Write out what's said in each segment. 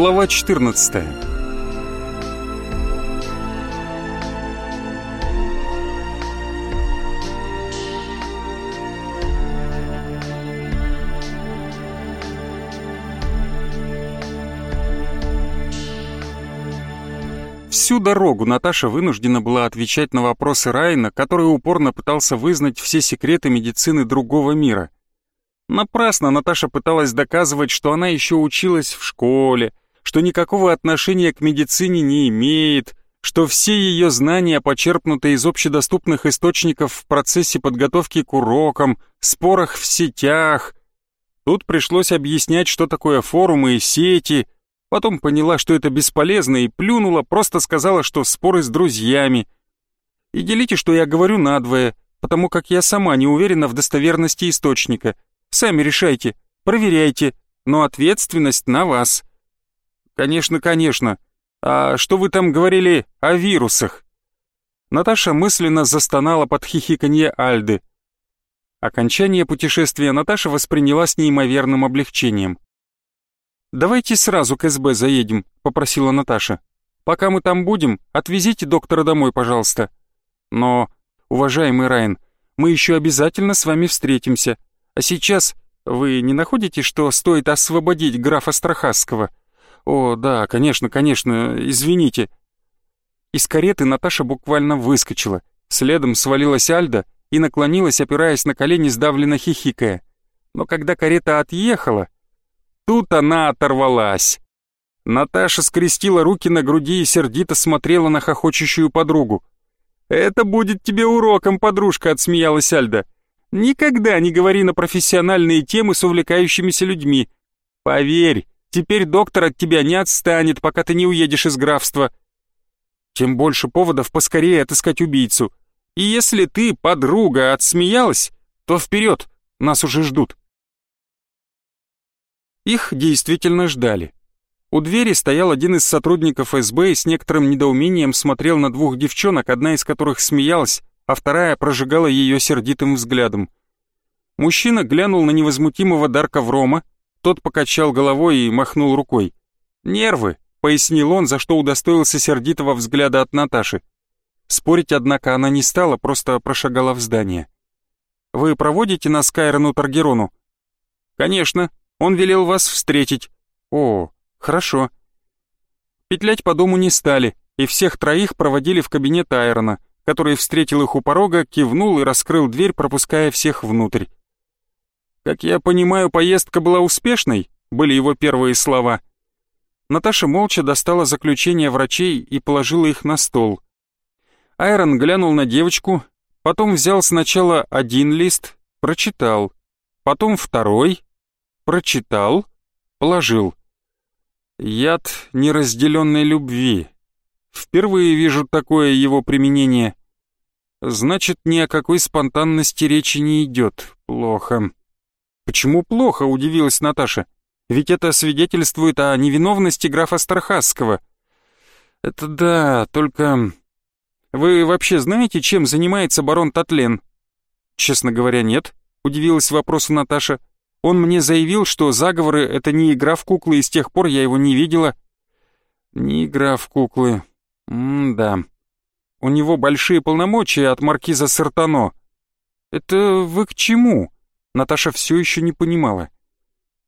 Глава 14 Всю дорогу Наташа вынуждена была отвечать на вопросы Райна, который упорно пытался вызнать все секреты медицины другого мира. Напрасно Наташа пыталась доказывать, что она еще училась в школе, что никакого отношения к медицине не имеет, что все ее знания почерпнуты из общедоступных источников в процессе подготовки к урокам, спорах в сетях. Тут пришлось объяснять, что такое форумы и сети, потом поняла, что это бесполезно и плюнула, просто сказала, что споры с друзьями. И делите, что я говорю надвое, потому как я сама не уверена в достоверности источника — Сами решайте, проверяйте, но ответственность на вас. Конечно, конечно. А что вы там говорили о вирусах? Наташа мысленно застонала под хихиканье Альды. Окончание путешествия Наташа восприняла с неимоверным облегчением. «Давайте сразу к СБ заедем», — попросила Наташа. «Пока мы там будем, отвезите доктора домой, пожалуйста». «Но, уважаемый Райан, мы еще обязательно с вами встретимся. А сейчас вы не находите, что стоит освободить графа Страхасского? О, да, конечно, конечно, извините. Из кареты Наташа буквально выскочила. Следом свалилась Альда и наклонилась, опираясь на колени, сдавленно хихикая. Но когда карета отъехала, тут она оторвалась. Наташа скрестила руки на груди и сердито смотрела на хохочущую подругу. «Это будет тебе уроком, подружка», — отсмеялась Альда. Никогда не говори на профессиональные темы с увлекающимися людьми. Поверь, теперь доктор от тебя не отстанет, пока ты не уедешь из графства. Тем больше поводов поскорее отыскать убийцу. И если ты, подруга, отсмеялась, то вперед, нас уже ждут. Их действительно ждали. У двери стоял один из сотрудников СБ и с некоторым недоумением смотрел на двух девчонок, одна из которых смеялась, а вторая прожигала ее сердитым взглядом. Мужчина глянул на невозмутимого Дарка Врома, тот покачал головой и махнул рукой. «Нервы», — пояснил он, за что удостоился сердитого взгляда от Наташи. Спорить, однако, она не стала, просто прошагала в здание. «Вы проводите нас к Айрону Таргерону?» «Конечно, он велел вас встретить». «О, хорошо». Петлять по дому не стали, и всех троих проводили в кабинет Айрона — который встретил их у порога, кивнул и раскрыл дверь, пропуская всех внутрь. «Как я понимаю, поездка была успешной?» — были его первые слова. Наташа молча достала заключение врачей и положила их на стол. Айрон глянул на девочку, потом взял сначала один лист, прочитал, потом второй, прочитал, положил. Яд неразделенной любви. Впервые вижу такое его применение. Значит, ни о какой спонтанности речи не идет. Плохо. Почему плохо, удивилась Наташа. Ведь это свидетельствует о невиновности графа Стархасского. Это да, только... Вы вообще знаете, чем занимается барон Татлен? Честно говоря, нет, удивилась вопросу Наташа. Он мне заявил, что заговоры — это не игра в куклы, и с тех пор я его не видела. Не игра в куклы. М-да. У него большие полномочия от маркиза Сартано. Это вы к чему? Наташа все еще не понимала.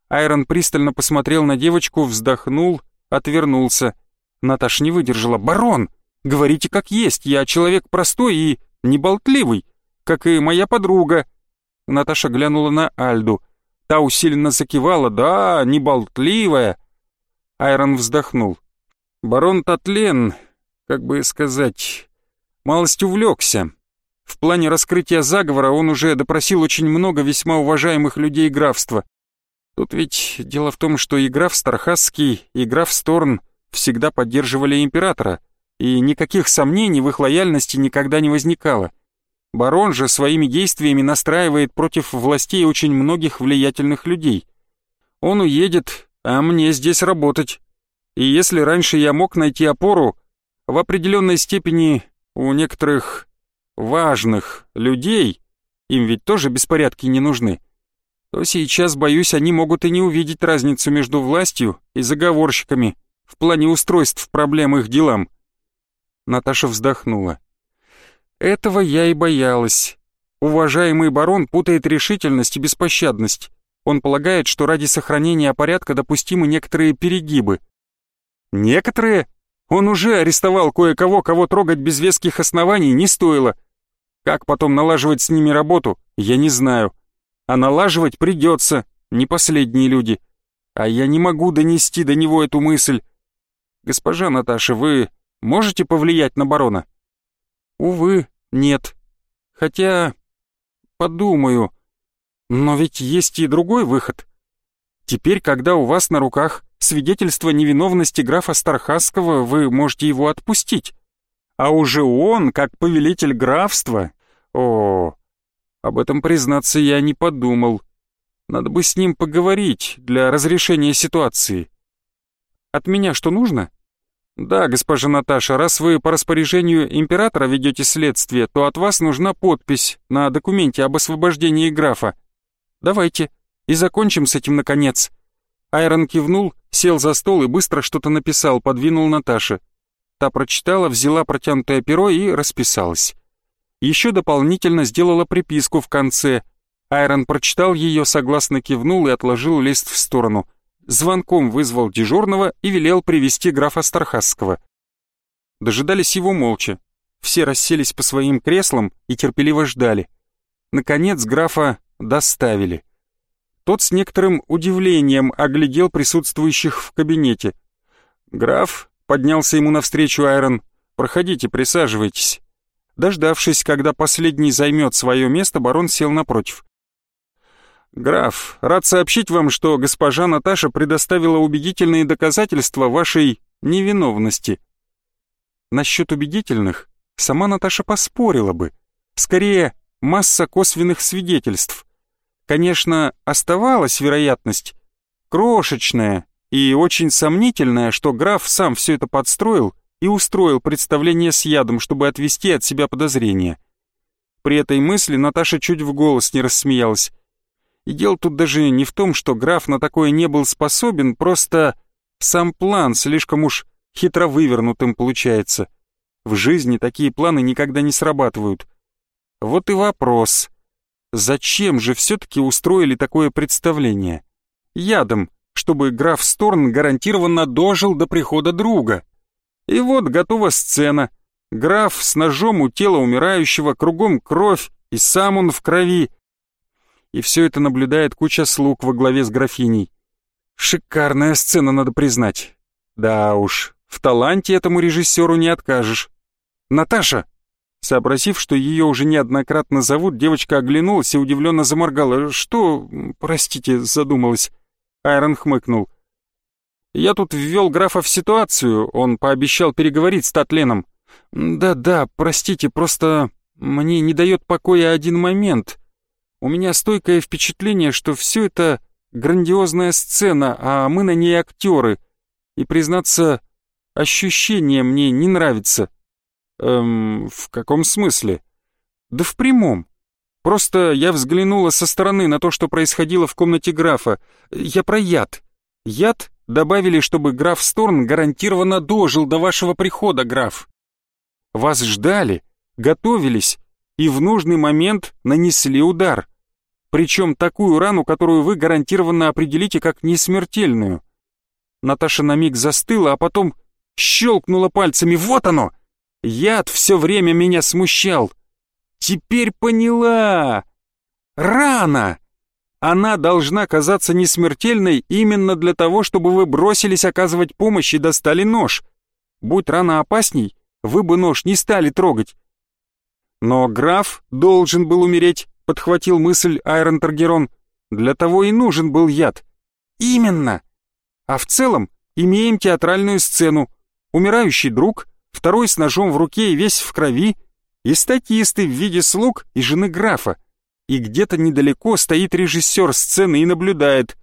Айрон пристально посмотрел на девочку, вздохнул, отвернулся. Наташа не выдержала. «Барон, говорите как есть, я человек простой и неболтливый, как и моя подруга». Наташа глянула на Альду. Та усиленно закивала. «Да, неболтливая». Айрон вздохнул. «Барон Татлен, как бы сказать, малость увлекся. В плане раскрытия заговора он уже допросил очень много весьма уважаемых людей графства. Тут ведь дело в том, что и граф Стархасский, и граф Сторн всегда поддерживали императора, и никаких сомнений в их лояльности никогда не возникало. Барон же своими действиями настраивает против властей очень многих влиятельных людей. Он уедет, а мне здесь работать. И если раньше я мог найти опору, в определенной степени у некоторых важных людей, им ведь тоже беспорядки не нужны, то сейчас, боюсь, они могут и не увидеть разницу между властью и заговорщиками в плане устройств проблем их делам. Наташа вздохнула. Этого я и боялась. Уважаемый барон путает решительность и беспощадность. Он полагает, что ради сохранения порядка допустимы некоторые перегибы. Некоторые? Он уже арестовал кое-кого, кого трогать без веских оснований не стоило. Как потом налаживать с ними работу, я не знаю. А налаживать придется, не последние люди. А я не могу донести до него эту мысль. Госпожа Наташа, вы можете повлиять на барона? Увы, нет. Хотя, подумаю. Но ведь есть и другой выход. Теперь, когда у вас на руках свидетельство невиновности графа Стархасского, вы можете его отпустить. А уже он, как повелитель графства... О, об этом, признаться, я не подумал. Надо бы с ним поговорить для разрешения ситуации. От меня что нужно? Да, госпожа Наташа, раз вы по распоряжению императора ведете следствие, то от вас нужна подпись на документе об освобождении графа. Давайте, и закончим с этим наконец». Айрон кивнул, сел за стол и быстро что-то написал, подвинул Наташе. Та прочитала, взяла протянутое перо и расписалась. Еще дополнительно сделала приписку в конце. Айрон прочитал ее, согласно кивнул и отложил лист в сторону. Звонком вызвал дежурного и велел привести графа Стархасского. Дожидались его молча. Все расселись по своим креслам и терпеливо ждали. Наконец графа доставили. Тот с некоторым удивлением оглядел присутствующих в кабинете. «Граф», — поднялся ему навстречу Айрон, — «проходите, присаживайтесь». Дождавшись, когда последний займет свое место, барон сел напротив. «Граф, рад сообщить вам, что госпожа Наташа предоставила убедительные доказательства вашей невиновности». Насчет убедительных сама Наташа поспорила бы. Скорее, масса косвенных свидетельств. Конечно, оставалась вероятность, крошечная и очень сомнительная, что граф сам все это подстроил и устроил представление с ядом, чтобы отвести от себя подозрения. При этой мысли Наташа чуть в голос не рассмеялась. И дело тут даже не в том, что граф на такое не был способен, просто сам план слишком уж хитро вывернутым получается. В жизни такие планы никогда не срабатывают. Вот и вопрос. Зачем же все-таки устроили такое представление? Ядом, чтобы граф Сторн гарантированно дожил до прихода друга. И вот готова сцена. Граф с ножом у тела умирающего, кругом кровь, и сам он в крови. И все это наблюдает куча слуг во главе с графиней. Шикарная сцена, надо признать. Да уж, в таланте этому режиссеру не откажешь. «Наташа!» Сообразив, что ее уже неоднократно зовут, девочка оглянулась и удивленно заморгала. «Что, простите, задумалась?» Айрон хмыкнул. «Я тут ввел графа в ситуацию, он пообещал переговорить с Татленом». «Да-да, простите, просто мне не дает покоя один момент. У меня стойкое впечатление, что все это грандиозная сцена, а мы на ней актеры. И, признаться, ощущение мне не нравится». Эм, в каком смысле? Да в прямом. Просто я взглянула со стороны на то, что происходило в комнате графа. Я про яд. Яд добавили, чтобы граф Сторн гарантированно дожил до вашего прихода, граф. Вас ждали, готовились и в нужный момент нанесли удар. Причем такую рану, которую вы гарантированно определите как несмертельную. Наташа на миг застыла, а потом щелкнула пальцами. Вот оно! Яд все время меня смущал. Теперь поняла. Рано. Она должна казаться несмертельной именно для того, чтобы вы бросились оказывать помощь и достали нож. Будь рана опасней, вы бы нож не стали трогать. Но граф должен был умереть, подхватил мысль Айрон Таргерон. Для того и нужен был яд. Именно. А в целом имеем театральную сцену. Умирающий друг второй с ножом в руке и весь в крови, и статисты в виде слуг и жены графа. И где-то недалеко стоит режиссер сцены и наблюдает.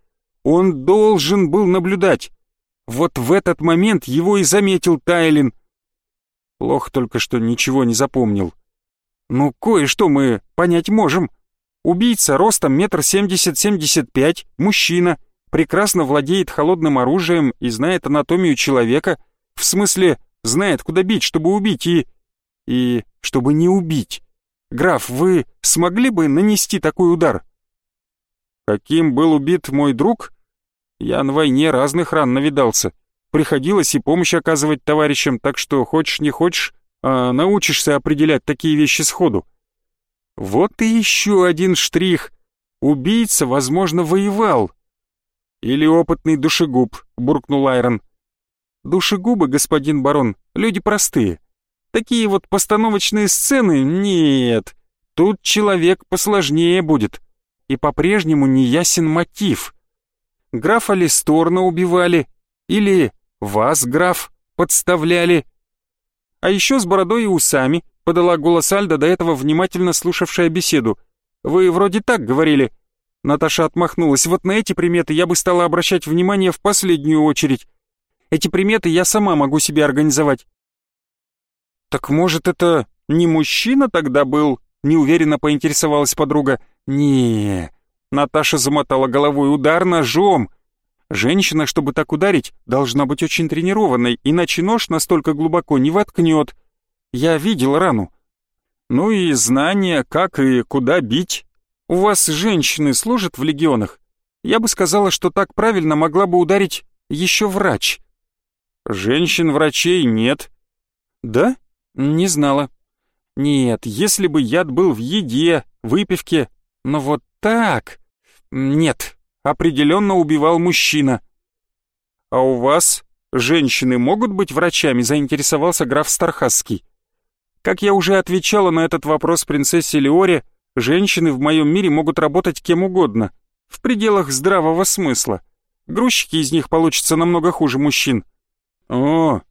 Он должен был наблюдать. Вот в этот момент его и заметил Тайлин. Плохо только, что ничего не запомнил. Ну, кое-что мы понять можем. Убийца ростом метр семьдесят-семьдесят пять, мужчина, прекрасно владеет холодным оружием и знает анатомию человека, в смысле, знает, куда бить, чтобы убить и... и... чтобы не убить. Граф, вы смогли бы нанести такой удар? Каким был убит мой друг? Я на войне разных ран навидался. Приходилось и помощь оказывать товарищам, так что хочешь не хочешь, а научишься определять такие вещи сходу. Вот и еще один штрих. Убийца, возможно, воевал. Или опытный душегуб, буркнул Айрон. Душегубы, господин барон, люди простые. Такие вот постановочные сцены нет. Тут человек посложнее будет. И по-прежнему не ясен мотив. Графа Листорна убивали. Или вас, граф, подставляли. А еще с бородой и усами, подала голос Альда, до этого внимательно слушавшая беседу. Вы вроде так говорили. Наташа отмахнулась. Вот на эти приметы я бы стала обращать внимание в последнюю очередь. Эти приметы я сама могу себе организовать. Так может это не мужчина тогда был? Неуверенно поинтересовалась подруга. не Наташа замотала головой удар ножом. Женщина, чтобы так ударить, должна быть очень тренированной, иначе нож настолько глубоко не воткнет. Я видел рану. Ну и знание, как и куда бить. У вас женщины служат в легионах? Я бы сказала, что так правильно могла бы ударить еще врач. Женщин-врачей нет. Да? Не знала. Нет, если бы яд был в еде, выпивке, но вот так... Нет, определенно убивал мужчина. А у вас женщины могут быть врачами, заинтересовался граф Стархасский. Как я уже отвечала на этот вопрос принцессе Леоре, женщины в моем мире могут работать кем угодно, в пределах здравого смысла. Грузчики из них получатся намного хуже мужчин. О,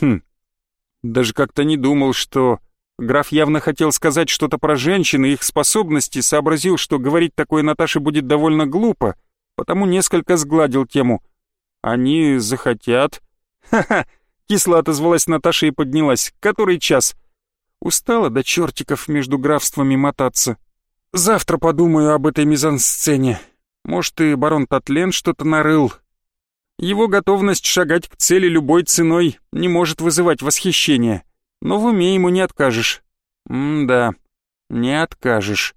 хм, даже как-то не думал, что... Граф явно хотел сказать что-то про женщин и их способности, сообразил, что говорить такое Наташе будет довольно глупо, потому несколько сгладил тему. «Они захотят...» «Ха-ха!» — кисло отозвалась Наташа и поднялась. «Который час?» Устала до чертиков между графствами мотаться. Завтра подумаю об этой мизансцене. Может, и барон Татлен что-то нарыл. Его готовность шагать к цели любой ценой не может вызывать восхищения. Но в уме ему не откажешь. М-да, не откажешь.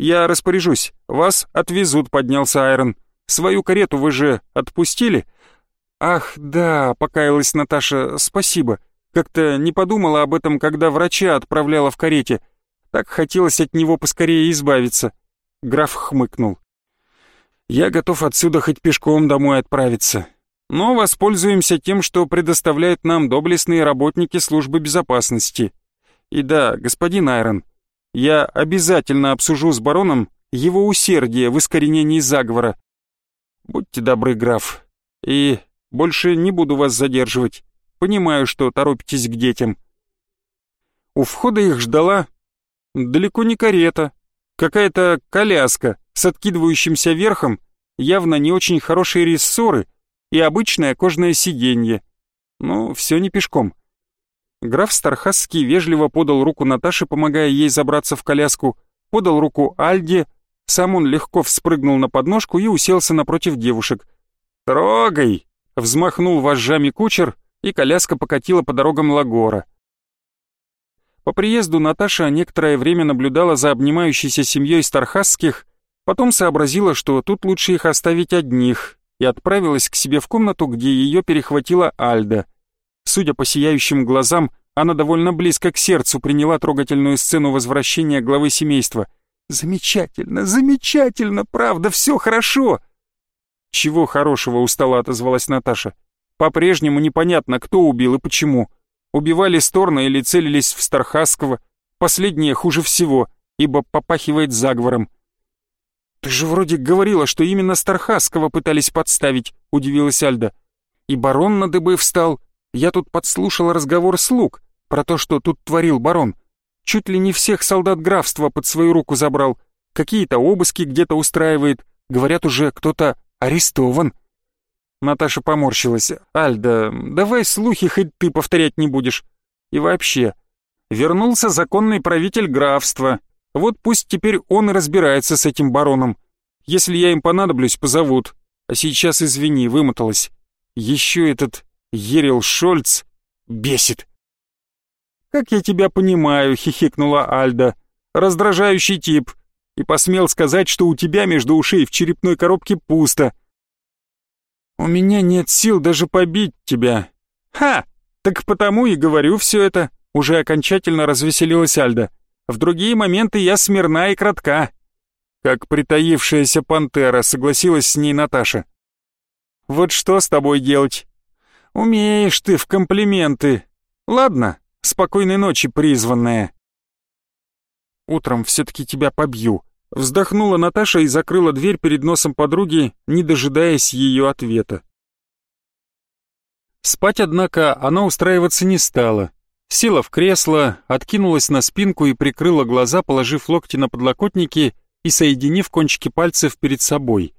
«Я распоряжусь. Вас отвезут», — поднялся Айрон. «Свою карету вы же отпустили?» «Ах, да», — покаялась Наташа, — «спасибо. Как-то не подумала об этом, когда врача отправляла в карете. Так хотелось от него поскорее избавиться». Граф хмыкнул. «Я готов отсюда хоть пешком домой отправиться. Но воспользуемся тем, что предоставляют нам доблестные работники службы безопасности. И да, господин Айрон, я обязательно обсужу с бароном его усердие в искоренении заговора. Будьте добры, граф, и больше не буду вас задерживать. Понимаю, что торопитесь к детям. У входа их ждала далеко не карета, какая-то коляска с откидывающимся верхом, явно не очень хорошие рессоры и обычное кожаное сиденье. Но все не пешком. Граф Стархасский вежливо подал руку Наташе, помогая ей забраться в коляску, подал руку Альде, сам он легко вспрыгнул на подножку и уселся напротив девушек. «Трогай!» — взмахнул вожжами кучер, и коляска покатила по дорогам Лагора. По приезду Наташа некоторое время наблюдала за обнимающейся семьей Стархасских, потом сообразила, что тут лучше их оставить одних, и отправилась к себе в комнату, где ее перехватила Альда. Судя по сияющим глазам, она довольно близко к сердцу приняла трогательную сцену возвращения главы семейства. «Замечательно, замечательно, правда, все хорошо!» «Чего хорошего?» — устала отозвалась Наташа. По-прежнему непонятно, кто убил и почему. Убивали Сторна или целились в Стархасского. Последнее хуже всего, ибо попахивает заговором. «Ты же вроде говорила, что именно Стархасского пытались подставить», — удивилась Альда. «И барон на дыбы встал. Я тут подслушала разговор слуг про то, что тут творил барон. Чуть ли не всех солдат графства под свою руку забрал. Какие-то обыски где-то устраивает. Говорят, уже кто-то арестован». Наташа поморщилась. «Альда, давай слухи хоть ты повторять не будешь. И вообще, вернулся законный правитель графства. Вот пусть теперь он и разбирается с этим бароном. Если я им понадоблюсь, позовут. А сейчас, извини, вымоталась. Еще этот Ерил Шольц бесит. «Как я тебя понимаю», — хихикнула Альда. «Раздражающий тип. И посмел сказать, что у тебя между ушей в черепной коробке пусто. У меня нет сил даже побить тебя». «Ха! Так потому и говорю все это», — уже окончательно развеселилась Альда. «В другие моменты я смирна и кратка». Как притаившаяся пантера, согласилась с ней Наташа. «Вот что с тобой делать? Умеешь ты в комплименты. Ладно, спокойной ночи, призванная». «Утром все-таки тебя побью», — вздохнула Наташа и закрыла дверь перед носом подруги, не дожидаясь ее ответа. Спать, однако, она устраиваться не стала. Села в кресло, откинулась на спинку и прикрыла глаза, положив локти на подлокотники и соединив кончики пальцев перед собой.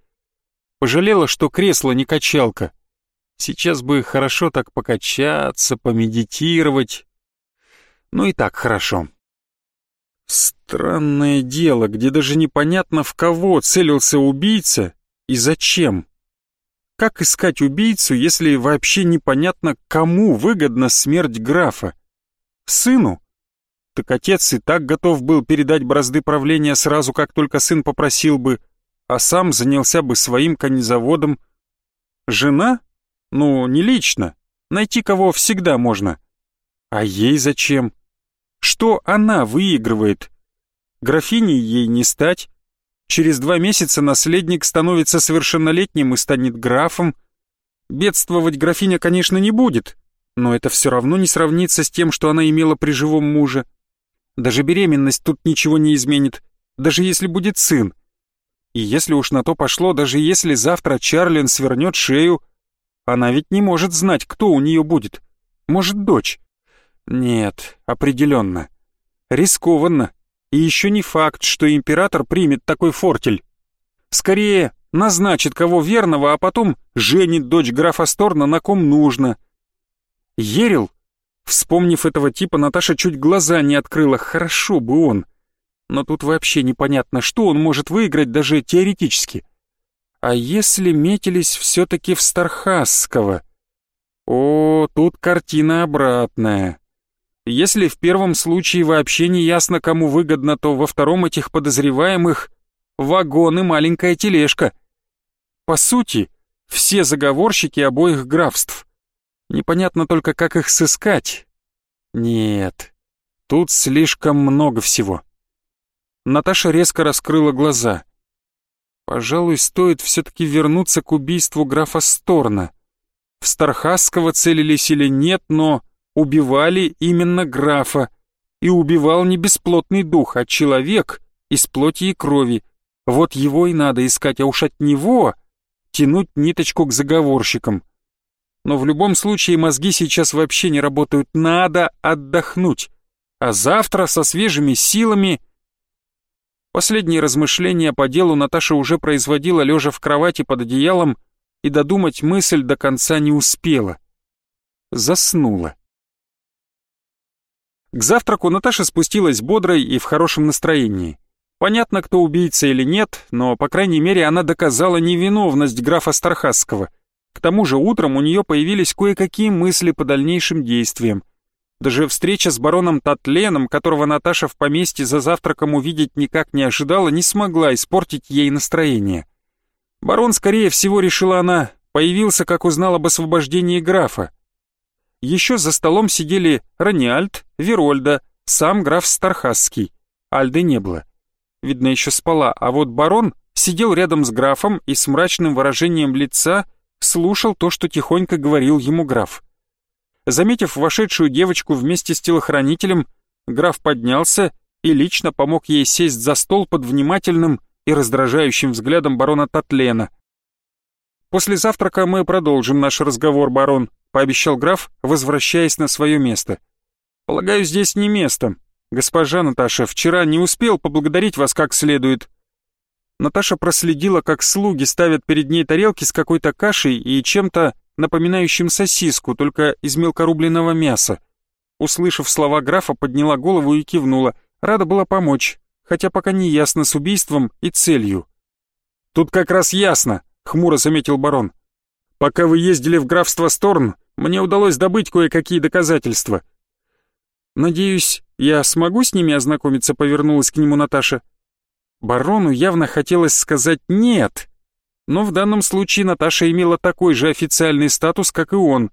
Пожалела, что кресло не качалка. Сейчас бы хорошо так покачаться, помедитировать. Ну и так хорошо. Странное дело, где даже непонятно в кого целился убийца и зачем. Как искать убийцу, если вообще непонятно, кому выгодна смерть графа? Сыну? Так отец и так готов был передать бразды правления сразу, как только сын попросил бы, а сам занялся бы своим конезаводом. Жена? Ну, не лично. Найти кого всегда можно. А ей зачем? Что она выигрывает? Графиней ей не стать. Через два месяца наследник становится совершеннолетним и станет графом. Бедствовать графиня, конечно, не будет, но это все равно не сравнится с тем, что она имела при живом муже. Даже беременность тут ничего не изменит, даже если будет сын. И если уж на то пошло, даже если завтра Чарлин свернет шею, она ведь не может знать, кто у нее будет. Может, дочь? Нет, определенно. Рискованно. И еще не факт, что император примет такой фортель. Скорее, назначит кого верного, а потом женит дочь графа Сторна на ком нужно. Ерил Вспомнив этого типа, Наташа чуть глаза не открыла, хорошо бы он. Но тут вообще непонятно, что он может выиграть даже теоретически. А если метились все-таки в Стархасского? О, тут картина обратная. Если в первом случае вообще не ясно, кому выгодно, то во втором этих подозреваемых вагон и маленькая тележка. По сути, все заговорщики обоих графств. Непонятно только, как их сыскать. Нет, тут слишком много всего. Наташа резко раскрыла глаза. Пожалуй, стоит все-таки вернуться к убийству графа Сторна. В Стархасского целились или нет, но убивали именно графа. И убивал не бесплотный дух, а человек из плоти и крови. Вот его и надо искать, а уж от него тянуть ниточку к заговорщикам но в любом случае мозги сейчас вообще не работают, надо отдохнуть. А завтра со свежими силами... Последние размышления по делу Наташа уже производила лежа в кровати под одеялом и додумать мысль до конца не успела. Заснула. К завтраку Наташа спустилась бодрой и в хорошем настроении. Понятно, кто убийца или нет, но, по крайней мере, она доказала невиновность графа Стархасского — к тому же утром у нее появились кое-какие мысли по дальнейшим действиям. Даже встреча с бароном Татленом, которого Наташа в поместье за завтраком увидеть никак не ожидала, не смогла испортить ей настроение. Барон, скорее всего, решила она, появился, как узнал об освобождении графа. Еще за столом сидели Раниальд, Верольда, сам граф Стархасский. Альды не было. Видно, еще спала, а вот барон сидел рядом с графом и с мрачным выражением лица – слушал то, что тихонько говорил ему граф. Заметив вошедшую девочку вместе с телохранителем, граф поднялся и лично помог ей сесть за стол под внимательным и раздражающим взглядом барона Татлена. «После завтрака мы продолжим наш разговор, барон», — пообещал граф, возвращаясь на свое место. «Полагаю, здесь не место. Госпожа Наташа, вчера не успел поблагодарить вас как следует. Наташа проследила, как слуги ставят перед ней тарелки с какой-то кашей и чем-то напоминающим сосиску, только из мелкорубленного мяса. Услышав слова графа, подняла голову и кивнула. Рада была помочь, хотя пока не ясно с убийством и целью. «Тут как раз ясно», — хмуро заметил барон. «Пока вы ездили в графство Сторн, мне удалось добыть кое-какие доказательства». «Надеюсь, я смогу с ними ознакомиться?» — повернулась к нему Наташа. Барону явно хотелось сказать «нет», но в данном случае Наташа имела такой же официальный статус, как и он.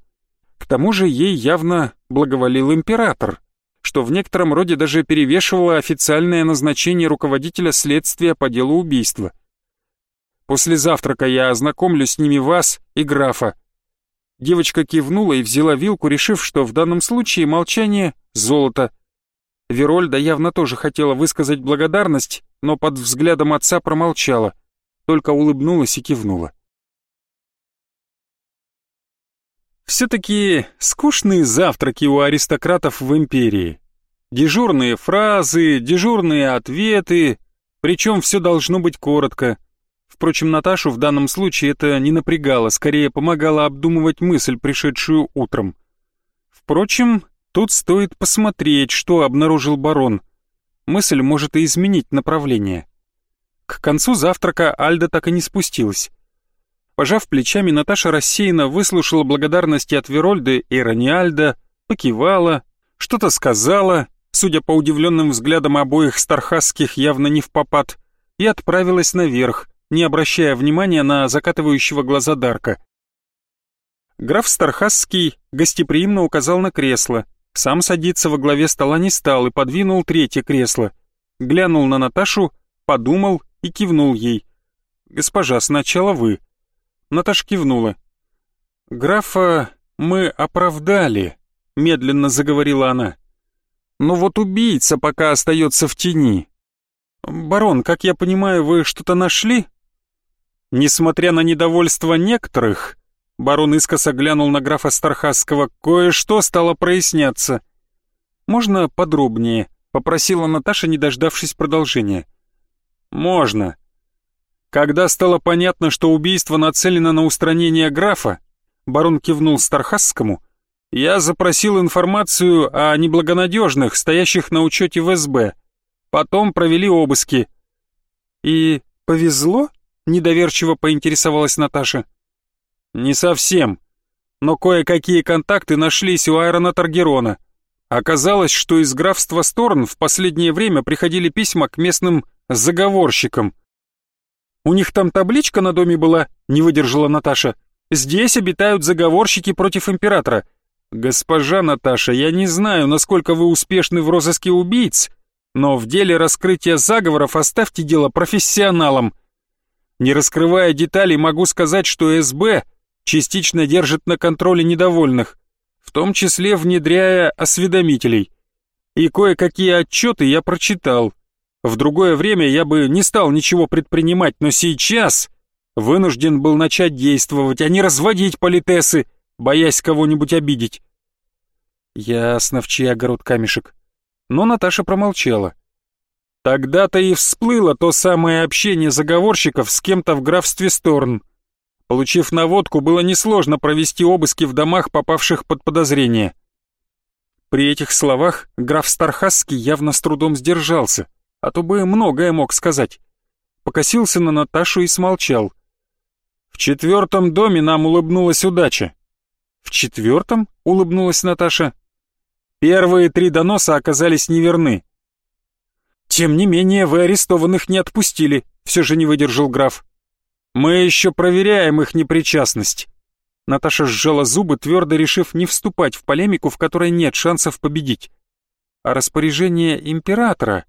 К тому же ей явно благоволил император, что в некотором роде даже перевешивало официальное назначение руководителя следствия по делу убийства. После завтрака я ознакомлю с ними вас и графа. Девочка кивнула и взяла вилку, решив, что в данном случае молчание — золото. Верольда явно тоже хотела высказать благодарность, но под взглядом отца промолчала, только улыбнулась и кивнула. Все-таки скучные завтраки у аристократов в империи. Дежурные фразы, дежурные ответы, причем все должно быть коротко. Впрочем, Наташу в данном случае это не напрягало, скорее помогало обдумывать мысль, пришедшую утром. Впрочем, тут стоит посмотреть, что обнаружил барон. Мысль может и изменить направление. К концу завтрака Альда так и не спустилась. Пожав плечами, Наташа рассеянно выслушала благодарности от Верольды и Раниальда, покивала, что-то сказала, судя по удивленным взглядам обоих стархасских явно не в попад, и отправилась наверх, не обращая внимания на закатывающего глаза Дарка. Граф Стархасский гостеприимно указал на кресло, сам садиться во главе стола не стал и подвинул третье кресло, глянул на Наташу, подумал и кивнул ей. «Госпожа, сначала вы». Наташа кивнула. «Графа мы оправдали», — медленно заговорила она. «Но вот убийца пока остается в тени. Барон, как я понимаю, вы что-то нашли?» Несмотря на недовольство некоторых, барон искоса глянул на графа Стархасского, кое-что стало проясняться. «Можно подробнее?» — попросила Наташа, не дождавшись продолжения. «Можно», когда стало понятно, что убийство нацелено на устранение графа, барон кивнул Стархасскому, я запросил информацию о неблагонадежных, стоящих на учете в СБ. Потом провели обыски. И повезло? Недоверчиво поинтересовалась Наташа. Не совсем. Но кое-какие контакты нашлись у Айрона Таргерона. Оказалось, что из графства Сторн в последнее время приходили письма к местным заговорщикам, у них там табличка на доме была, не выдержала Наташа. Здесь обитают заговорщики против императора. Госпожа Наташа, я не знаю, насколько вы успешны в розыске убийц, но в деле раскрытия заговоров оставьте дело профессионалам. Не раскрывая деталей, могу сказать, что СБ частично держит на контроле недовольных, в том числе внедряя осведомителей. И кое-какие отчеты я прочитал. В другое время я бы не стал ничего предпринимать, но сейчас вынужден был начать действовать, а не разводить политесы, боясь кого-нибудь обидеть. Ясно, в чей огород камешек. Но Наташа промолчала. Тогда-то и всплыло то самое общение заговорщиков с кем-то в графстве Сторн. Получив наводку, было несложно провести обыски в домах, попавших под подозрение. При этих словах граф Стархасский явно с трудом сдержался а то бы многое мог сказать. Покосился на Наташу и смолчал. В четвертом доме нам улыбнулась удача. В четвертом? Улыбнулась Наташа. Первые три доноса оказались неверны. Тем не менее, вы арестованных не отпустили, все же не выдержал граф. Мы еще проверяем их непричастность. Наташа сжала зубы, твердо решив не вступать в полемику, в которой нет шансов победить. А распоряжение императора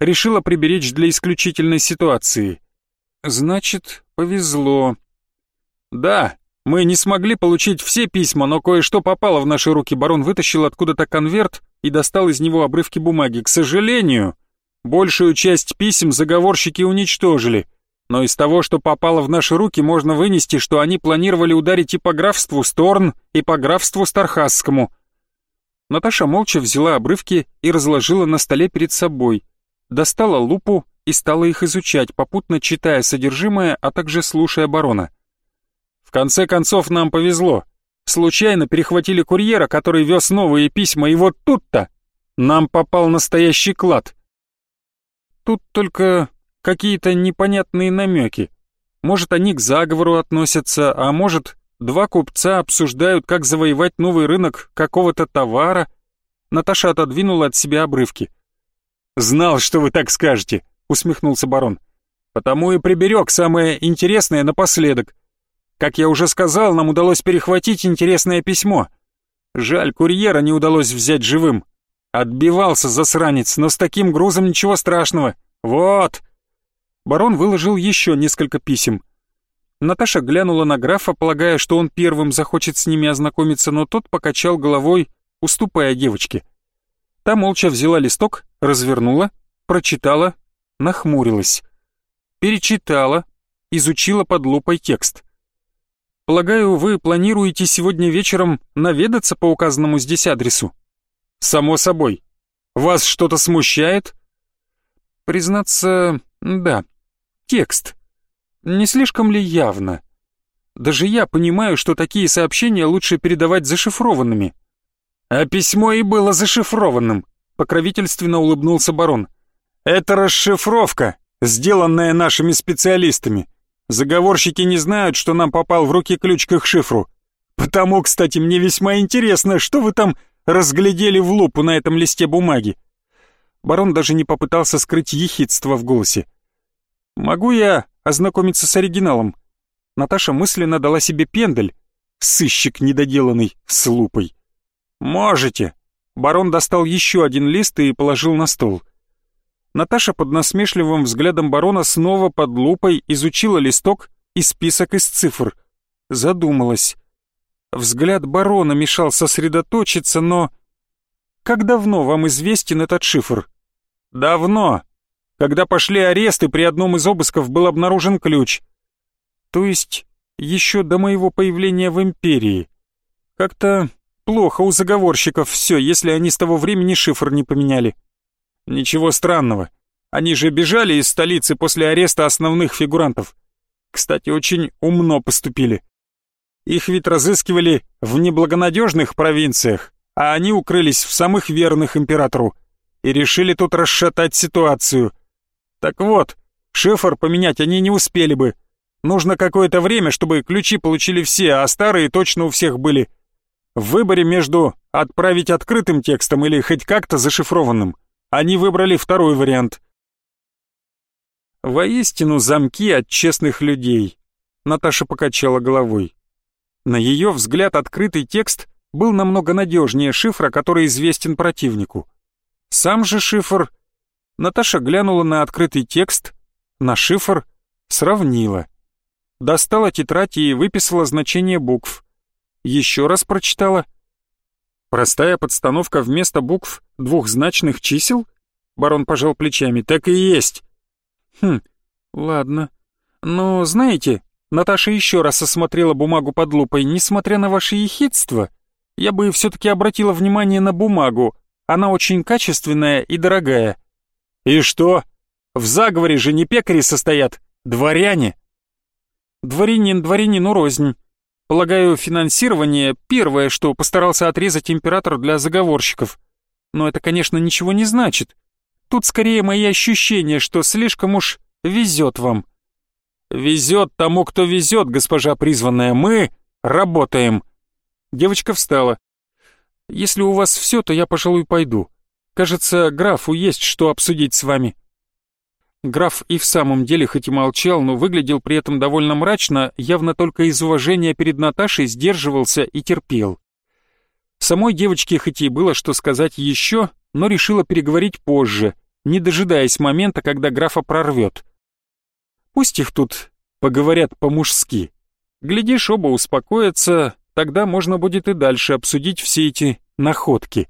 решила приберечь для исключительной ситуации. Значит, повезло. Да, мы не смогли получить все письма, но кое-что попало в наши руки. Барон вытащил откуда-то конверт и достал из него обрывки бумаги. К сожалению, большую часть писем заговорщики уничтожили. Но из того, что попало в наши руки, можно вынести, что они планировали ударить и по графству Сторн, и по графству Стархасскому. Наташа молча взяла обрывки и разложила на столе перед собой достала лупу и стала их изучать, попутно читая содержимое, а также слушая барона. В конце концов нам повезло. Случайно перехватили курьера, который вез новые письма, и вот тут-то нам попал настоящий клад. Тут только какие-то непонятные намеки. Может, они к заговору относятся, а может, два купца обсуждают, как завоевать новый рынок какого-то товара. Наташа отодвинула от себя обрывки. «Знал, что вы так скажете», — усмехнулся барон. «Потому и приберег самое интересное напоследок. Как я уже сказал, нам удалось перехватить интересное письмо. Жаль, курьера не удалось взять живым. Отбивался засранец, но с таким грузом ничего страшного. Вот!» Барон выложил еще несколько писем. Наташа глянула на графа, полагая, что он первым захочет с ними ознакомиться, но тот покачал головой, уступая девочке. Та молча взяла листок, развернула, прочитала, нахмурилась. Перечитала, изучила под лупой текст. «Полагаю, вы планируете сегодня вечером наведаться по указанному здесь адресу?» «Само собой. Вас что-то смущает?» «Признаться, да. Текст. Не слишком ли явно? Даже я понимаю, что такие сообщения лучше передавать зашифрованными». «А письмо и было зашифрованным», — покровительственно улыбнулся барон. «Это расшифровка, сделанная нашими специалистами. Заговорщики не знают, что нам попал в руки ключ к их шифру. Потому, кстати, мне весьма интересно, что вы там разглядели в лупу на этом листе бумаги. Барон даже не попытался скрыть ехидство в голосе. «Могу я ознакомиться с оригиналом?» Наташа мысленно дала себе пендель. Сыщик недоделанный, с лупой. «Можете!» Барон достал еще один лист и положил на стол. Наташа под насмешливым взглядом барона снова под лупой изучила листок и список из цифр. Задумалась. Взгляд барона мешал сосредоточиться, но... Как давно вам известен этот шифр? Давно. Когда пошли аресты, при одном из обысков был обнаружен ключ. То есть еще до моего появления в Империи. Как-то плохо у заговорщиков все, если они с того времени шифр не поменяли. Ничего странного. Они же бежали из столицы после ареста основных фигурантов. Кстати, очень умно поступили. Их ведь разыскивали в неблагонадежных провинциях, а они укрылись в самых верных императору и решили тут расшатать ситуацию. Так вот, шифр поменять они не успели бы. Нужно какое-то время, чтобы ключи получили все, а старые точно у всех были. В выборе между отправить открытым текстом или хоть как-то зашифрованным, они выбрали второй вариант. Воистину замки от честных людей. Наташа покачала головой. На ее взгляд открытый текст был намного надежнее шифра, который известен противнику. Сам же шифр... Наташа глянула на открытый текст, на шифр, сравнила. Достала тетрадь и выписала значение букв. Еще раз прочитала. Простая подстановка вместо букв двухзначных чисел? Барон пожал плечами. Так и есть. Хм, ладно. Но знаете, Наташа еще раз осмотрела бумагу под лупой. Несмотря на ваше ехидство, я бы все-таки обратила внимание на бумагу. Она очень качественная и дорогая. И что? В заговоре же не пекари состоят, дворяне. Дворянин дворянину рознь. Полагаю, финансирование — первое, что постарался отрезать император для заговорщиков. Но это, конечно, ничего не значит. Тут скорее мои ощущения, что слишком уж везет вам. «Везет тому, кто везет, госпожа призванная. Мы работаем». Девочка встала. «Если у вас все, то я, пожалуй, пойду. Кажется, графу есть что обсудить с вами». Граф и в самом деле хоть и молчал, но выглядел при этом довольно мрачно, явно только из уважения перед Наташей сдерживался и терпел. Самой девочке хоть и было что сказать еще, но решила переговорить позже, не дожидаясь момента, когда графа прорвет. Пусть их тут поговорят по-мужски. Глядишь, оба успокоятся, тогда можно будет и дальше обсудить все эти находки.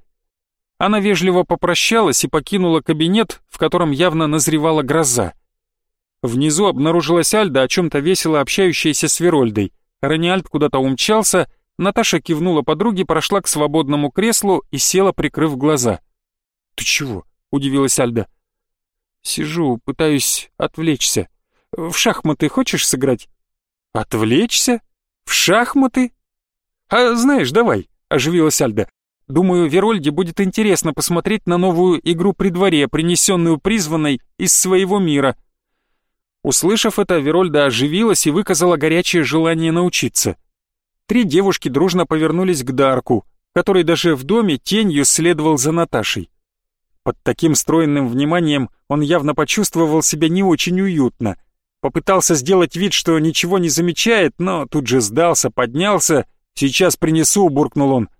Она вежливо попрощалась и покинула кабинет, в котором явно назревала гроза. Внизу обнаружилась Альда, о чем-то весело общающаяся с Верольдой. Раниальд куда-то умчался, Наташа кивнула подруге, прошла к свободному креслу и села, прикрыв глаза. «Ты чего?» — удивилась Альда. «Сижу, пытаюсь отвлечься. В шахматы хочешь сыграть? Отвлечься? В шахматы? А знаешь, давай, оживилась Альда. Думаю, Верольде будет интересно посмотреть на новую игру при дворе, принесенную призванной из своего мира. Услышав это, Верольда оживилась и выказала горячее желание научиться. Три девушки дружно повернулись к Дарку, который даже в доме тенью следовал за Наташей. Под таким стройным вниманием он явно почувствовал себя не очень уютно. Попытался сделать вид, что ничего не замечает, но тут же сдался, поднялся. «Сейчас принесу», — буркнул он.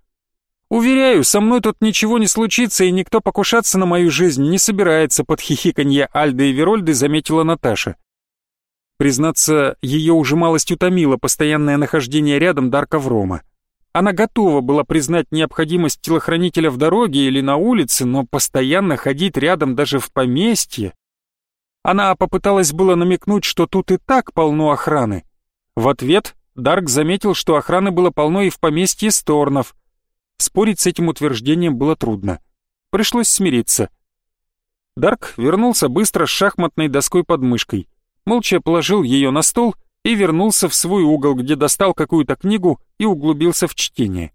«Уверяю, со мной тут ничего не случится, и никто покушаться на мою жизнь не собирается», под хихиканье Альды и Верольды заметила Наташа. Признаться, ее уже малость утомило постоянное нахождение рядом Дарка Врома. Она готова была признать необходимость телохранителя в дороге или на улице, но постоянно ходить рядом даже в поместье. Она попыталась было намекнуть, что тут и так полно охраны. В ответ Дарк заметил, что охраны было полно и в поместье Сторнов, Спорить с этим утверждением было трудно. Пришлось смириться. Дарк вернулся быстро с шахматной доской под мышкой, молча положил ее на стол и вернулся в свой угол, где достал какую-то книгу и углубился в чтение.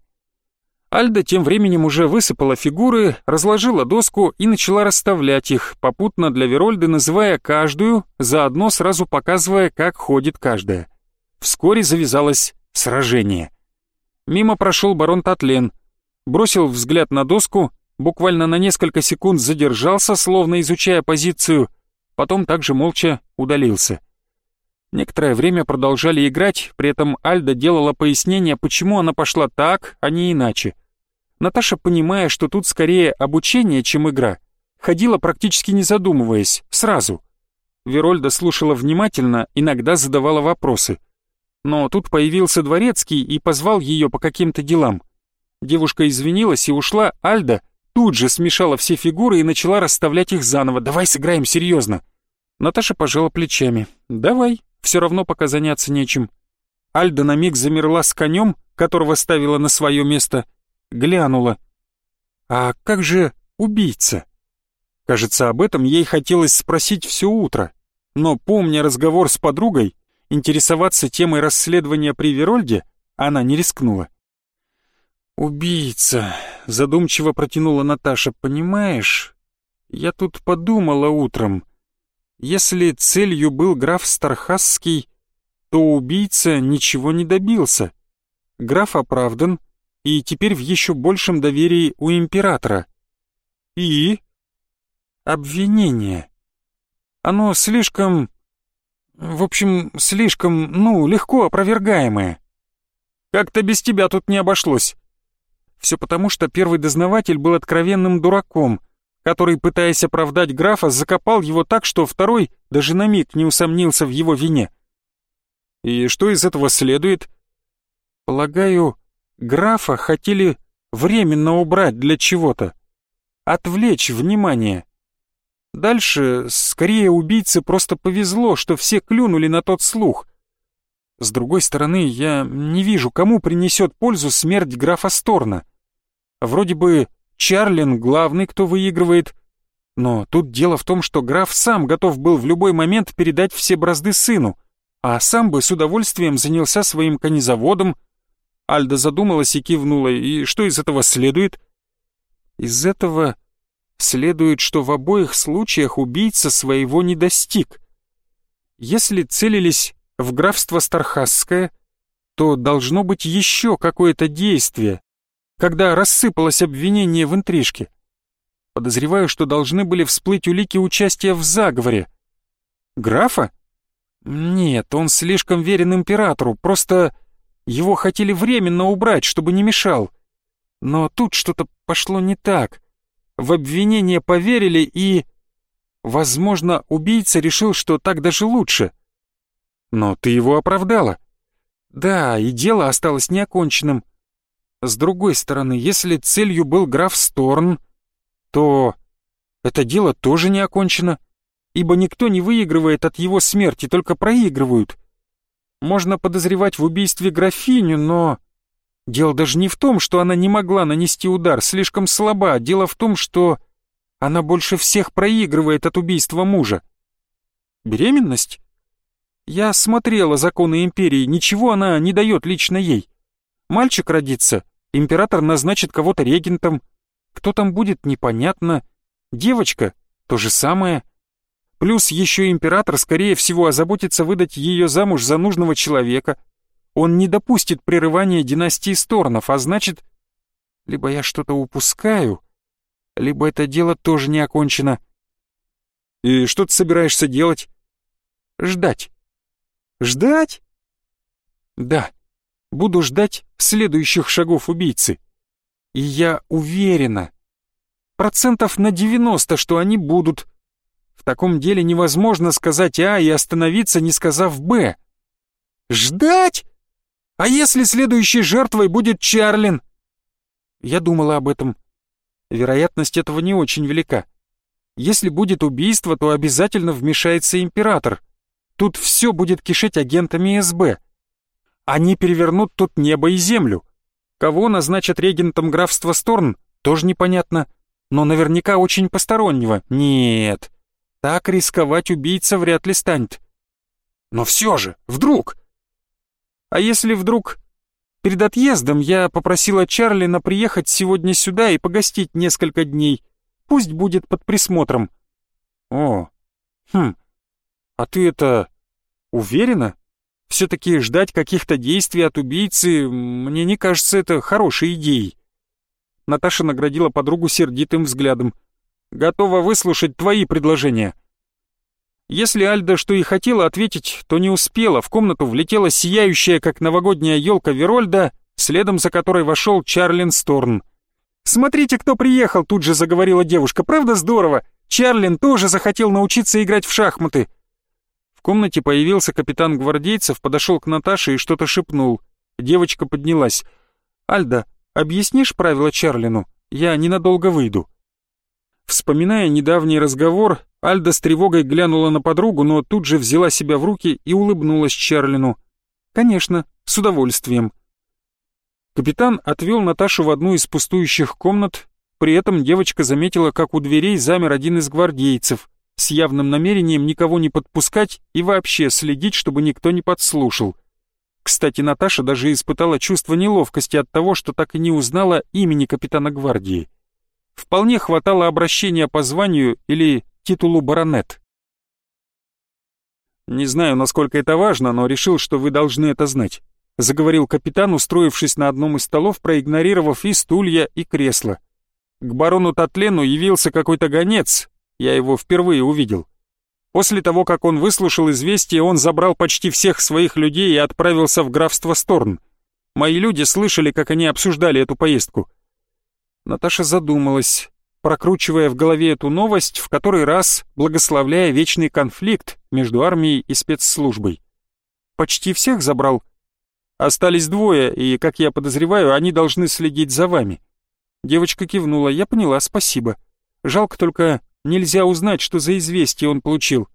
Альда тем временем уже высыпала фигуры, разложила доску и начала расставлять их, попутно для Верольды называя каждую, заодно сразу показывая, как ходит каждая. Вскоре завязалось сражение. Мимо прошел барон Татлен, бросил взгляд на доску, буквально на несколько секунд задержался, словно изучая позицию, потом также молча удалился. Некоторое время продолжали играть, при этом Альда делала пояснение, почему она пошла так, а не иначе. Наташа, понимая, что тут скорее обучение, чем игра, ходила практически не задумываясь, сразу. Верольда слушала внимательно, иногда задавала вопросы. Но тут появился дворецкий и позвал ее по каким-то делам. Девушка извинилась и ушла, Альда тут же смешала все фигуры и начала расставлять их заново. «Давай сыграем серьезно». Наташа пожала плечами. «Давай, все равно пока заняться нечем». Альда на миг замерла с конем, которого ставила на свое место, глянула. «А как же убийца?» Кажется, об этом ей хотелось спросить все утро, но, помня разговор с подругой, интересоваться темой расследования при Верольде она не рискнула. «Убийца», — задумчиво протянула Наташа, — «понимаешь? Я тут подумала утром. Если целью был граф Стархасский, то убийца ничего не добился. Граф оправдан и теперь в еще большем доверии у императора. И? Обвинение. Оно слишком... В общем, слишком, ну, легко опровергаемое. Как-то без тебя тут не обошлось. Все потому, что первый дознаватель был откровенным дураком, который, пытаясь оправдать графа, закопал его так, что второй даже на миг не усомнился в его вине. И что из этого следует? Полагаю, графа хотели временно убрать для чего-то, отвлечь внимание. Дальше, скорее, убийце просто повезло, что все клюнули на тот слух. С другой стороны, я не вижу, кому принесет пользу смерть графа Сторна. Вроде бы Чарлин главный, кто выигрывает, но тут дело в том, что граф сам готов был в любой момент передать все бразды сыну, а сам бы с удовольствием занялся своим конезаводом. Альда задумалась и кивнула, и что из этого следует? Из этого следует, что в обоих случаях убийца своего не достиг. Если целились в графство Стархасское, то должно быть еще какое-то действие, когда рассыпалось обвинение в интрижке. Подозреваю, что должны были всплыть улики участия в заговоре. Графа? Нет, он слишком верен императору, просто его хотели временно убрать, чтобы не мешал. Но тут что-то пошло не так. В обвинение поверили и... Возможно, убийца решил, что так даже лучше. Но ты его оправдала. Да, и дело осталось неоконченным. С другой стороны, если целью был граф Сторн, то это дело тоже не окончено, ибо никто не выигрывает от его смерти, только проигрывают. Можно подозревать в убийстве графиню, но... Дело даже не в том, что она не могла нанести удар, слишком слаба, дело в том, что она больше всех проигрывает от убийства мужа. Беременность? Я смотрела законы империи, ничего она не дает лично ей. Мальчик родится, Император назначит кого-то регентом. Кто там будет, непонятно. Девочка — то же самое. Плюс еще император, скорее всего, озаботится выдать ее замуж за нужного человека. Он не допустит прерывания династии Сторнов, а значит... Либо я что-то упускаю, либо это дело тоже не окончено. И что ты собираешься делать? Ждать. Ждать? Да, буду ждать следующих шагов убийцы. И я уверена, процентов на 90, что они будут. В таком деле невозможно сказать А и остановиться, не сказав Б. Ждать? А если следующей жертвой будет Чарлин? Я думала об этом. Вероятность этого не очень велика. Если будет убийство, то обязательно вмешается император. Тут все будет кишеть агентами СБ. Они перевернут тут небо и землю. Кого назначат регентом графства Сторн, тоже непонятно. Но наверняка очень постороннего. Нет, так рисковать убийца вряд ли станет. Но все же, вдруг... А если вдруг... Перед отъездом я попросила Чарлина приехать сегодня сюда и погостить несколько дней. Пусть будет под присмотром. О, хм, а ты это... уверена? Все-таки ждать каких-то действий от убийцы, мне не кажется это хорошей идеей. Наташа наградила подругу сердитым взглядом. Готова выслушать твои предложения. Если Альда что и хотела ответить, то не успела. В комнату влетела сияющая, как новогодняя елка Верольда, следом за которой вошел Чарлин Сторн. «Смотрите, кто приехал!» — тут же заговорила девушка. «Правда здорово? Чарлин тоже захотел научиться играть в шахматы!» В комнате появился капитан гвардейцев, подошел к Наташе и что-то шепнул. Девочка поднялась. «Альда, объяснишь правила Чарлину? Я ненадолго выйду». Вспоминая недавний разговор, Альда с тревогой глянула на подругу, но тут же взяла себя в руки и улыбнулась Чарлину. «Конечно, с удовольствием». Капитан отвел Наташу в одну из пустующих комнат, при этом девочка заметила, как у дверей замер один из гвардейцев, с явным намерением никого не подпускать и вообще следить, чтобы никто не подслушал. Кстати, Наташа даже испытала чувство неловкости от того, что так и не узнала имени капитана гвардии. Вполне хватало обращения по званию или титулу баронет. «Не знаю, насколько это важно, но решил, что вы должны это знать заговорил капитан, устроившись на одном из столов, проигнорировав и стулья, и кресла. К барону Татлену явился какой-то гонец, я его впервые увидел. После того, как он выслушал известие, он забрал почти всех своих людей и отправился в графство Сторн. Мои люди слышали, как они обсуждали эту поездку. Наташа задумалась, прокручивая в голове эту новость, в который раз благословляя вечный конфликт между армией и спецслужбой. Почти всех забрал, Остались двое, и, как я подозреваю, они должны следить за вами». Девочка кивнула. «Я поняла, спасибо. Жалко только, нельзя узнать, что за известие он получил».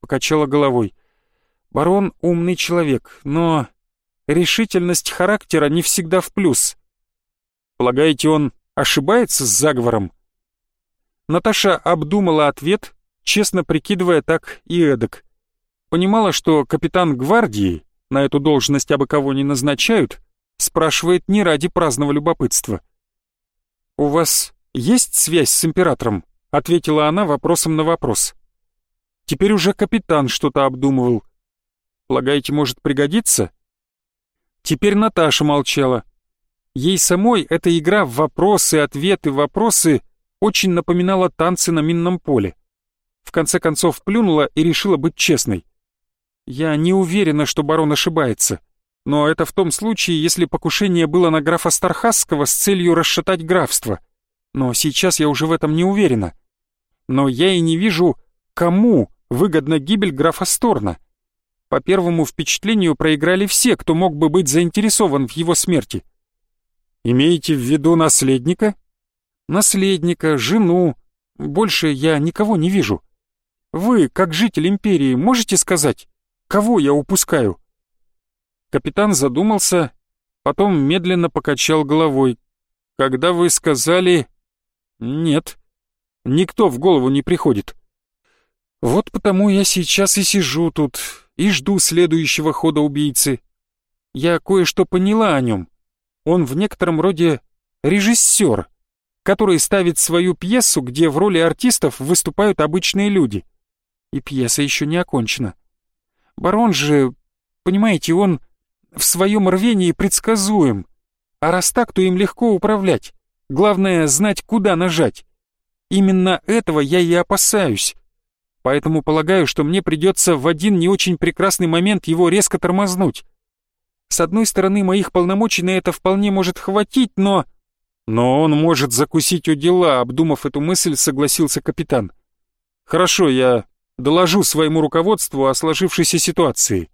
Покачала головой. «Барон умный человек, но решительность характера не всегда в плюс. Полагаете, он ошибается с заговором?» Наташа обдумала ответ, честно прикидывая так и эдак. Понимала, что капитан гвардии на эту должность абы кого не назначают, спрашивает не ради праздного любопытства. «У вас есть связь с императором?» — ответила она вопросом на вопрос. Теперь уже капитан что-то обдумывал. «Полагаете, может пригодиться?» Теперь Наташа молчала. Ей самой эта игра в вопросы, ответы, вопросы очень напоминала танцы на минном поле. В конце концов плюнула и решила быть честной. Я не уверена, что барон ошибается. Но это в том случае, если покушение было на графа Стархасского с целью расшатать графство. Но сейчас я уже в этом не уверена. Но я и не вижу, кому выгодна гибель графа Сторна. По первому впечатлению проиграли все, кто мог бы быть заинтересован в его смерти. Имеете в виду наследника? Наследника, жену. Больше я никого не вижу. Вы, как житель империи, можете сказать, Кого я упускаю?» Капитан задумался, потом медленно покачал головой. «Когда вы сказали...» «Нет, никто в голову не приходит». «Вот потому я сейчас и сижу тут, и жду следующего хода убийцы. Я кое-что поняла о нем. Он в некотором роде режиссер, который ставит свою пьесу, где в роли артистов выступают обычные люди. И пьеса еще не окончена. Барон же, понимаете, он в своем рвении предсказуем. А раз так, то им легко управлять. Главное — знать, куда нажать. Именно этого я и опасаюсь. Поэтому полагаю, что мне придется в один не очень прекрасный момент его резко тормознуть. С одной стороны, моих полномочий на это вполне может хватить, но... Но он может закусить у дела, обдумав эту мысль, согласился капитан. Хорошо, я доложу своему руководству о сложившейся ситуации.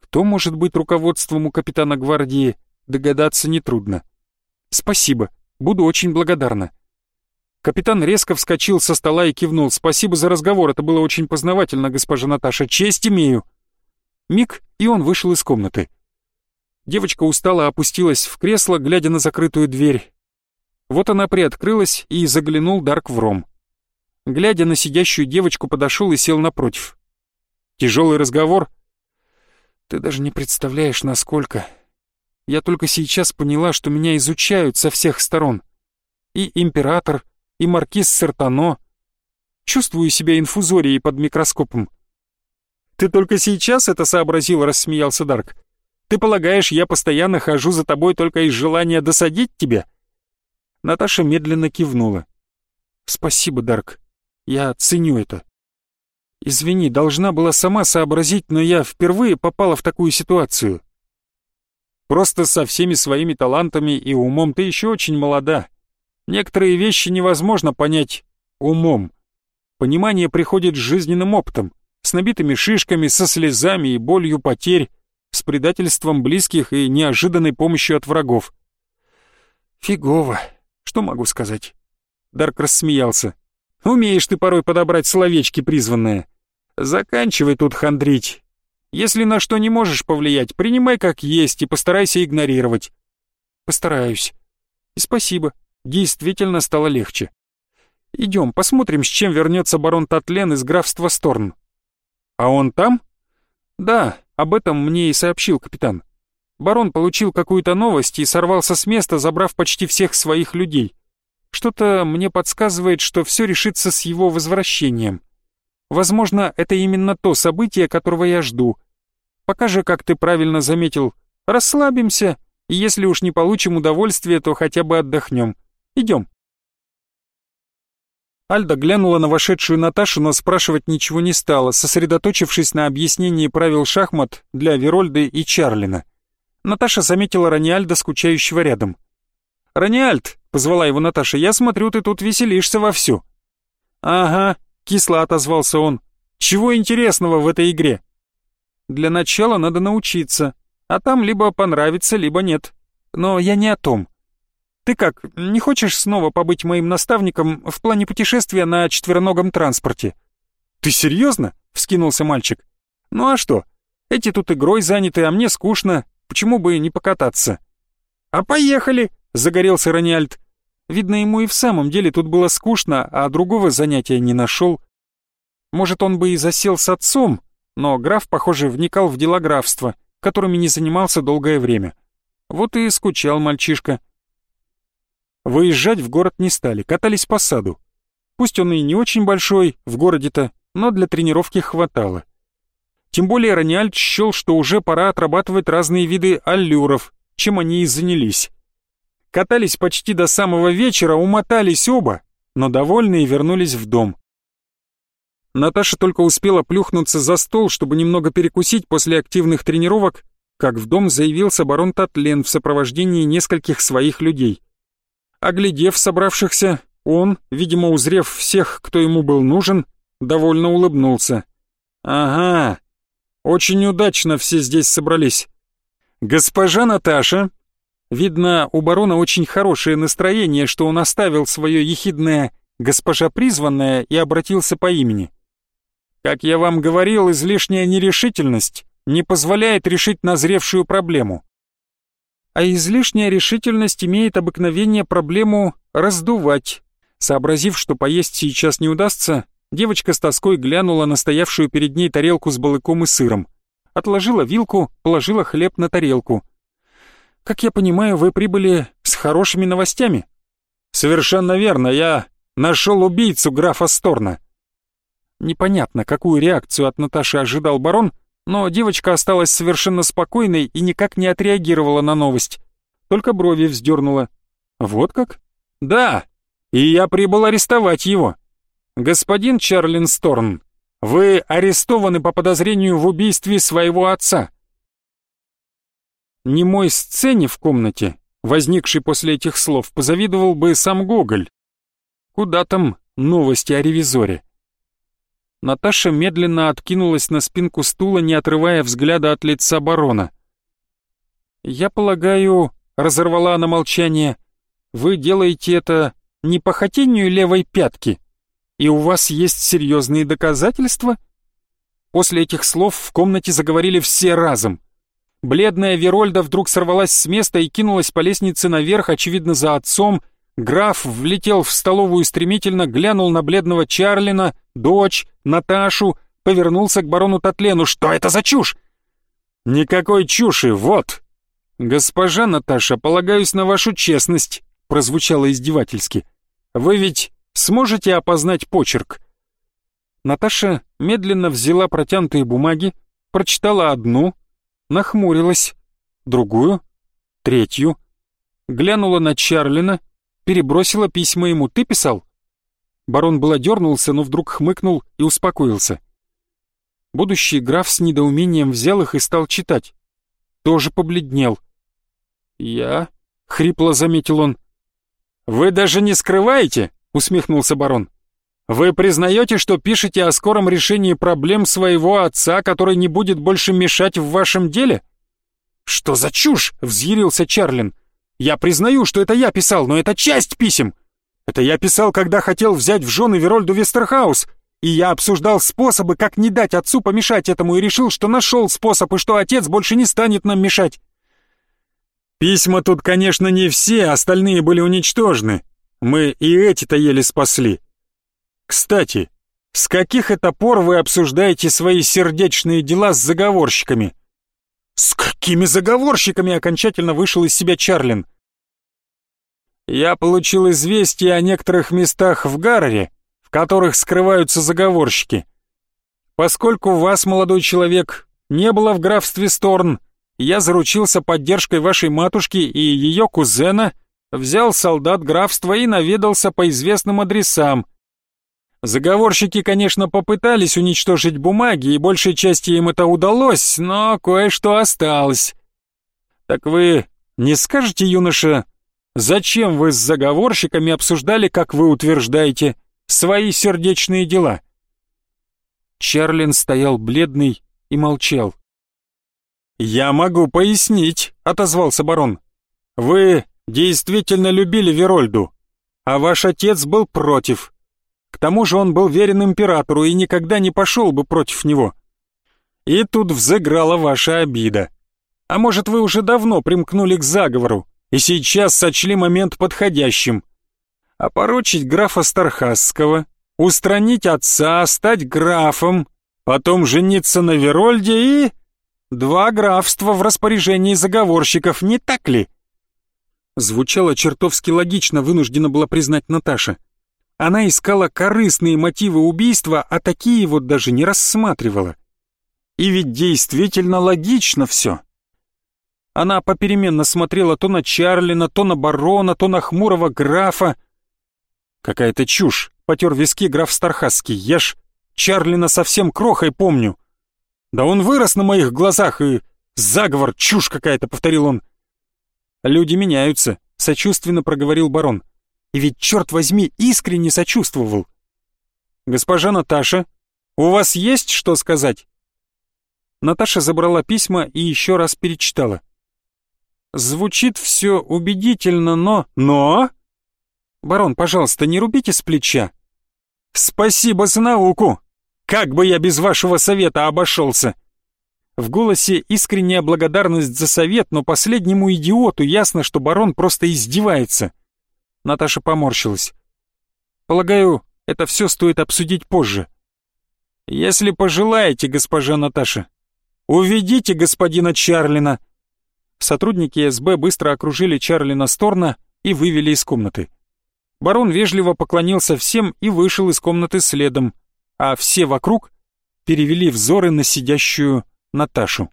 Кто может быть руководством у капитана гвардии, догадаться нетрудно. Спасибо, буду очень благодарна. Капитан резко вскочил со стола и кивнул. «Спасибо за разговор, это было очень познавательно, госпожа Наташа. Честь имею!» Миг, и он вышел из комнаты. Девочка устало опустилась в кресло, глядя на закрытую дверь. Вот она приоткрылась, и заглянул Дарк в ром. Глядя на сидящую девочку, подошел и сел напротив. Тяжелый разговор. Ты даже не представляешь, насколько. Я только сейчас поняла, что меня изучают со всех сторон. И император, и маркиз Сертано. Чувствую себя инфузорией под микроскопом. «Ты только сейчас это сообразил?» — рассмеялся Дарк. Ты полагаешь, я постоянно хожу за тобой только из желания досадить тебя?» Наташа медленно кивнула. «Спасибо, Дарк. Я ценю это. Извини, должна была сама сообразить, но я впервые попала в такую ситуацию. Просто со всеми своими талантами и умом ты еще очень молода. Некоторые вещи невозможно понять умом. Понимание приходит с жизненным опытом, с набитыми шишками, со слезами и болью потерь, с предательством близких и неожиданной помощью от врагов. «Фигово, что могу сказать?» Дарк рассмеялся. «Умеешь ты порой подобрать словечки призванные. Заканчивай тут хандрить. Если на что не можешь повлиять, принимай как есть и постарайся игнорировать». «Постараюсь. И спасибо, действительно стало легче. Идем, посмотрим, с чем вернется барон Татлен из графства Сторн». «А он там?» «Да, об этом мне и сообщил капитан. Барон получил какую-то новость и сорвался с места, забрав почти всех своих людей. Что-то мне подсказывает, что все решится с его возвращением. Возможно, это именно то событие, которого я жду. Пока же, как ты правильно заметил, расслабимся, и если уж не получим удовольствие, то хотя бы отдохнем. Идем. Альда глянула на вошедшую Наташу, но спрашивать ничего не стала, сосредоточившись на объяснении правил шахмат для Верольды и Чарлина. Наташа заметила Раниальда, скучающего рядом. «Раниальд!» — позвала его Наташа. «Я смотрю, ты тут веселишься вовсю». «Ага», — кисло отозвался он. «Чего интересного в этой игре?» «Для начала надо научиться, а там либо понравится, либо нет. Но я не о том. Ты как, не хочешь снова побыть моим наставником в плане путешествия на четвероногом транспорте?» «Ты серьезно?» — вскинулся мальчик. «Ну а что? Эти тут игрой заняты, а мне скучно. Почему бы не покататься?» «А поехали!» — загорелся Раниальд. Видно, ему и в самом деле тут было скучно, а другого занятия не нашел. Может, он бы и засел с отцом, но граф, похоже, вникал в дела графства, которыми не занимался долгое время. Вот и скучал мальчишка. Выезжать в город не стали, катались по саду. Пусть он и не очень большой, в городе-то, но для тренировки хватало. Тем более Раниальд счел, что уже пора отрабатывать разные виды аллюров, чем они и занялись. Катались почти до самого вечера, умотались оба, но довольные вернулись в дом. Наташа только успела плюхнуться за стол, чтобы немного перекусить после активных тренировок, как в дом заявился барон Татлен в сопровождении нескольких своих людей. Оглядев собравшихся, он, видимо, узрев всех, кто ему был нужен, довольно улыбнулся. «Ага, очень удачно все здесь собрались. Госпожа Наташа...» Видно, у барона очень хорошее настроение, что он оставил свое ехидное «госпожа призванная» и обратился по имени. «Как я вам говорил, излишняя нерешительность не позволяет решить назревшую проблему а излишняя решительность имеет обыкновение проблему раздувать. Сообразив, что поесть сейчас не удастся, девочка с тоской глянула на стоявшую перед ней тарелку с балыком и сыром. Отложила вилку, положила хлеб на тарелку. Как я понимаю, вы прибыли с хорошими новостями?» «Совершенно верно, я нашел убийцу графа Сторна». Непонятно, какую реакцию от Наташи ожидал барон, но девочка осталась совершенно спокойной и никак не отреагировала на новость. Только брови вздернула. «Вот как?» «Да, и я прибыл арестовать его. Господин Чарлин Сторн, вы арестованы по подозрению в убийстве своего отца». Немой сцене в комнате, возникшей после этих слов, позавидовал бы сам Гоголь. Куда там новости о ревизоре? Наташа медленно откинулась на спинку стула, не отрывая взгляда от лица барона. «Я полагаю», — разорвала она молчание, — «вы делаете это не по хотению левой пятки, и у вас есть серьезные доказательства?» После этих слов в комнате заговорили все разом. Бледная Верольда вдруг сорвалась с места и кинулась по лестнице наверх, очевидно, за отцом, Граф влетел в столовую стремительно, глянул на бледного Чарлина, дочь, Наташу, повернулся к барону Татлену. «Что это за чушь?» «Никакой чуши, вот!» «Госпожа Наташа, полагаюсь на вашу честность», — прозвучало издевательски. «Вы ведь сможете опознать почерк?» Наташа медленно взяла протянутые бумаги, прочитала одну, нахмурилась, другую, третью, глянула на Чарлина — перебросила письма ему. Ты писал?» Барон было дернулся, но вдруг хмыкнул и успокоился. Будущий граф с недоумением взял их и стал читать. Тоже побледнел. «Я?» — хрипло заметил он. «Вы даже не скрываете?» — усмехнулся барон. «Вы признаете, что пишете о скором решении проблем своего отца, который не будет больше мешать в вашем деле?» «Что за чушь?» — взъярился Чарлин. Я признаю, что это я писал, но это часть писем. Это я писал, когда хотел взять в жены Верольду Вестерхаус, и я обсуждал способы, как не дать отцу помешать этому, и решил, что нашел способ, и что отец больше не станет нам мешать. Письма тут, конечно, не все, остальные были уничтожены. Мы и эти-то еле спасли. Кстати, с каких это пор вы обсуждаете свои сердечные дела с заговорщиками? С какими заговорщиками окончательно вышел из себя Чарлин? Я получил известие о некоторых местах в Гарре, в которых скрываются заговорщики. Поскольку вас, молодой человек, не было в графстве Сторн, я заручился поддержкой вашей матушки и ее кузена, взял солдат графства и наведался по известным адресам. Заговорщики, конечно, попытались уничтожить бумаги, и большей части им это удалось, но кое-что осталось. Так вы не скажете, юноша, Зачем вы с заговорщиками обсуждали, как вы утверждаете, свои сердечные дела?» Чарлин стоял бледный и молчал. «Я могу пояснить», — отозвался барон. «Вы действительно любили Верольду, а ваш отец был против. К тому же он был верен императору и никогда не пошел бы против него. И тут взыграла ваша обида. А может, вы уже давно примкнули к заговору, и сейчас сочли момент подходящим. Опорочить графа Стархасского, устранить отца, стать графом, потом жениться на Верольде и... Два графства в распоряжении заговорщиков, не так ли? Звучало чертовски логично, вынуждена была признать Наташа. Она искала корыстные мотивы убийства, а такие вот даже не рассматривала. И ведь действительно логично все. Она попеременно смотрела то на Чарлина, то на барона, то на хмурого графа. «Какая-то чушь», — потер виски граф Стархасский. «Я ж Чарлина совсем крохой помню. Да он вырос на моих глазах, и заговор, чушь какая-то», — повторил он. «Люди меняются», — сочувственно проговорил барон. «И ведь, черт возьми, искренне сочувствовал». «Госпожа Наташа, у вас есть что сказать?» Наташа забрала письма и еще раз перечитала. Звучит все убедительно, но... Но? Барон, пожалуйста, не рубите с плеча. Спасибо за науку. Как бы я без вашего совета обошелся? В голосе искренняя благодарность за совет, но последнему идиоту ясно, что барон просто издевается. Наташа поморщилась. Полагаю, это все стоит обсудить позже. Если пожелаете, госпожа Наташа. Уведите господина Чарлина, сотрудники СБ быстро окружили Чарлина Сторна и вывели из комнаты. Барон вежливо поклонился всем и вышел из комнаты следом, а все вокруг перевели взоры на сидящую Наташу.